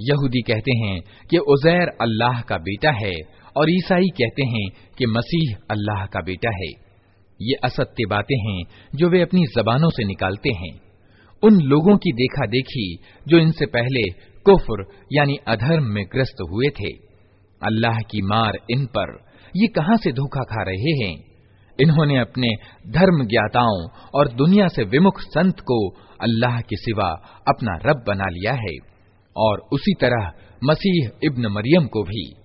यहूदी कहते हैं कि उजैर अल्लाह का बेटा है और ईसाई कहते हैं कि मसीह अल्लाह का बेटा है ये असत्य बातें हैं जो वे अपनी जबानों से निकालते हैं उन लोगों की देखा देखी जो इनसे पहले कुफ्र, यानी अधर्म में ग्रस्त हुए थे। अल्लाह की मार इन पर। ये कहाँ से धोखा खा रहे हैं? इन्होंने अपने धर्म ज्ञाताओं और दुनिया से विमुख संत को अल्लाह के सिवा अपना रब बना लिया है, और उसी तरह मसीह इब्न मरियम को भी।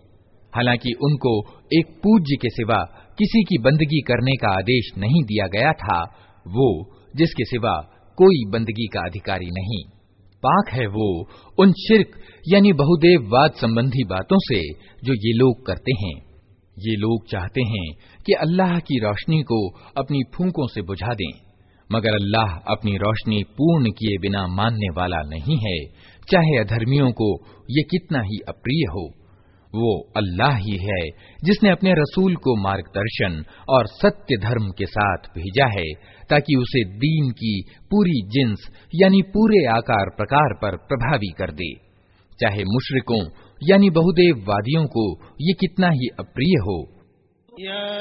हालाँकि उनको एक पूज्य के सिवा किसी की बंदगी करने का आदेश नहीं दिया गया था, वो जिसके सिवा कोई बंदगी का अधिकारी नहीं। पाक है वो उन शिरक, यानी बहुदेववाद संबंधी बातों से, जो ये लोग करते हैं। ये लोग चाहते हैं कि अल्लाह की रोशनी को अपनी फूंकों से बुझा दें। मगर अल्लाह अपनी रोशनी पूर्ण किए बिना मानने वाला नहीं है। चाहे अधर्मियों को ये कितना ही अप्रिय हो। वो अल्लाह ही है, जिसने अपने रसूल को मार्गदर्शन और सत्य धर्म के साथ भेजा है, ताकि उसे दीन की पूरी जिन्स, यानी पूरे आकार प्रकार पर प्रभावी कर दे। चाहे मुशरिकों, यानी बहुदेव वादियों को ये कितना ही अप्रिय हो। या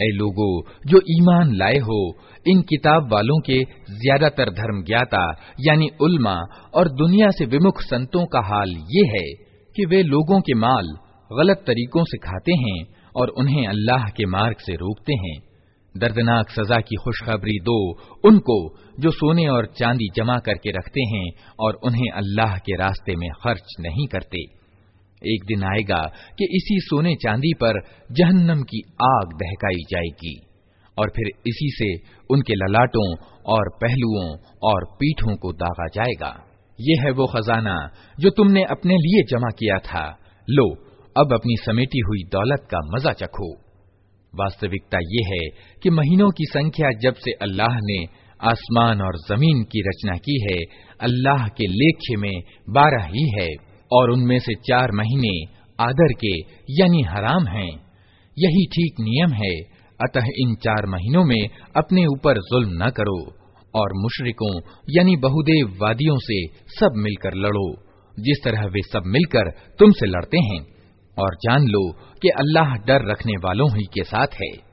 ए लोगो, जो ईमान लाए हो, इन किताब वालों के ज़्यादातर धर्म ज्ञाता यानी उल्मा, और दुनिया से विमुख संतों का हाल ये है कि वे लोगों के माल गलत तरीकों से खाते हैं और उन्हें अल्लाह के मार्ग से रोकते हैं। दर्दनाक सजा की खुशखबरी दो उनको, जो सोने और चांदी जमा करके रखते हैं और उन्हें अल्लाह के रास्ते में खर्च नहीं करते। एक दिन आएगा कि इसी सोने चांदी पर जहन्नम की आग दहकाई जाएगी, और फिर इसी से उनके ललाटों और पहलुओं और पीठों को दागा जाएगा। ये है वो खजाना जो तुमने अपने लिए जमा किया था। लो, अब अपनी समेटी हुई दौलत का मज़ा चखो। वास्तविकता ये है कि महीनों की संख्या जब से अल्लाह ने आसमान और ज़मीन की रचना की है, अल्लाह के लेखे में बारह ही है। और उनमें से चार महीने आदर के, यानी हराम हैं। यही ठीक नियम है। अतः इन चार महीनों में अपने ऊपर जुल्म न करो और मुशरिकों, यानी बहुदेव वादियों से सब मिलकर लड़ो। जिस तरह वे सब मिलकर तुमसे लड़ते हैं, और जान लो कि अल्लाह डर रखने वालों ही के साथ है।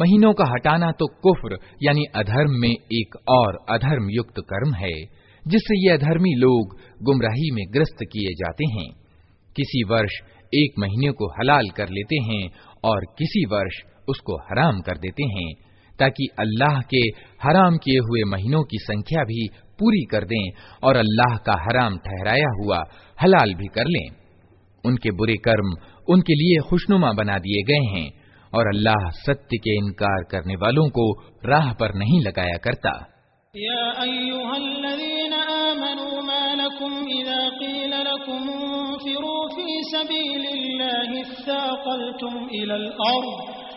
महीनों का हटाना तो कुफ्र, यानी अधर्म में एक और अधर्म युक्त कर्म है, जिससे ये अधर्मी लोग गुमराही में ग्रस्त किए जाते हैं। किसी वर्ष एक महीने को हलाल कर लेते हैं और किसी वर्ष उसको हराम कर देते हैं, ताकि अल्लाह के हराम किए हुए महीनों की संख्या भी पूरी कर दें और अल्लाह का हराम ठहराया हुआ हलाल भी कर लें। उनके बुरे कर्म उनके लिए खुशनुमा बना दिए गए हैं। और अल्लाह सत्य के इनकार करने वालों को राह पर नहीं लगाया करता।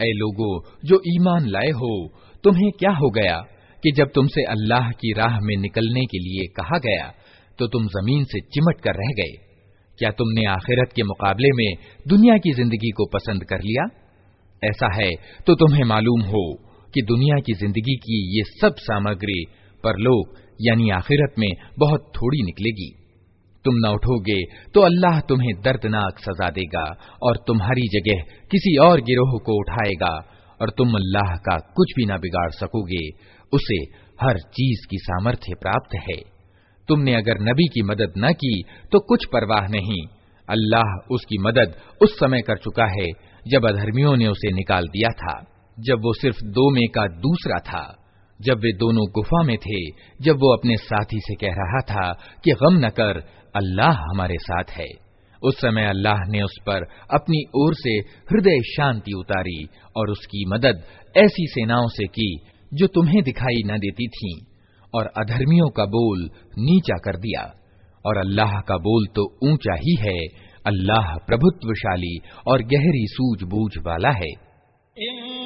ऐ लोगो जो ईमान लाए हो तुम्हें क्या हो गया कि जब तुमसे अल्लाह की राह में निकलने के लिए कहा गया तो तुम जमीन से चिमट कर रह गए क्या तुमने आखिरत के मुकाबले में दुनिया की जिंदगी को पसंद कर लिया ऐसा है तो तुम्हें मालूम हो कि दुनिया की ज़िंदगी की ये सब सामग्री परलोक यानी आखिरत में, बहुत थोड़ी निकलेगी। तुम न उठोगे तो अल्लाह तुम्हें दर्दनाक सजा देगा और तुम्हारी जगह किसी और गिरोह को उठाएगा और तुम अल्लाह का कुछ भी न बिगाड़ सकोगे, उसे हर चीज़ की सामर्थ्य प्राप्त है। तुमने अगर नबी की मदद न की तो कुछ परवाह नहीं। अल्लाह उसकी मदद उस समय कर चुका है जब अधर्मियों ने उसे निकाल दिया था। जब वो सिर्फ़ दो में का दूसरा था, जब वे दोनों गुफा में थे, जब वो अपने साथी से कह रहा था कि गम न कर, अल्लाह हमारे साथ है। उस समय अल्लाह ने उस पर अपनी ओर से हृदय शांति उतारी और उसकी मदद ऐसी सेनाओं से की जो तुम्हें दिखाई न देती थीं, और अधर्मियों का बोल नीचा कर दिया। और अल्लाह का बोल तो ऊँचा ही है, अल्लाह प्रभुत्वशाली और गहरी सूझबूझ वाला है।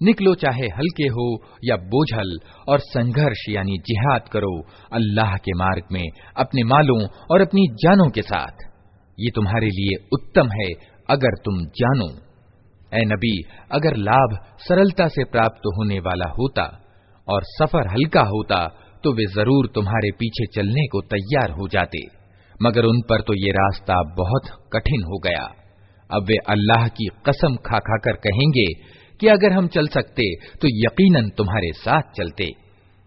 निकलो चाहे हल्के हो या बोझल और संघर्ष यानी जिहाद करो अल्लाह के मार्ग में अपने मालों और अपनी जानों के साथ ये तुम्हारे लिए उत्तम है अगर तुम जानो ए नबी अगर लाभ सरलता से प्राप्त होने वाला होता और सफ़र हल्का होता तो वे ज़रूर तुम्हारे पीछे चलने को तैयार हो जाते। मगर उन पर तो ये रास्ता बहुत कठिन हो गया। अब वे अल्लाह की कसम खा खा कर कहेंगे कि अगर हम चल सकते तो यकीनन तुम्हारे साथ चलते।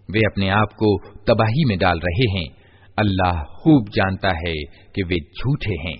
वे अपने आप को तबाही में डाल रहे हैं। अल्लाह खूब जानता है कि वे झूठे हैं।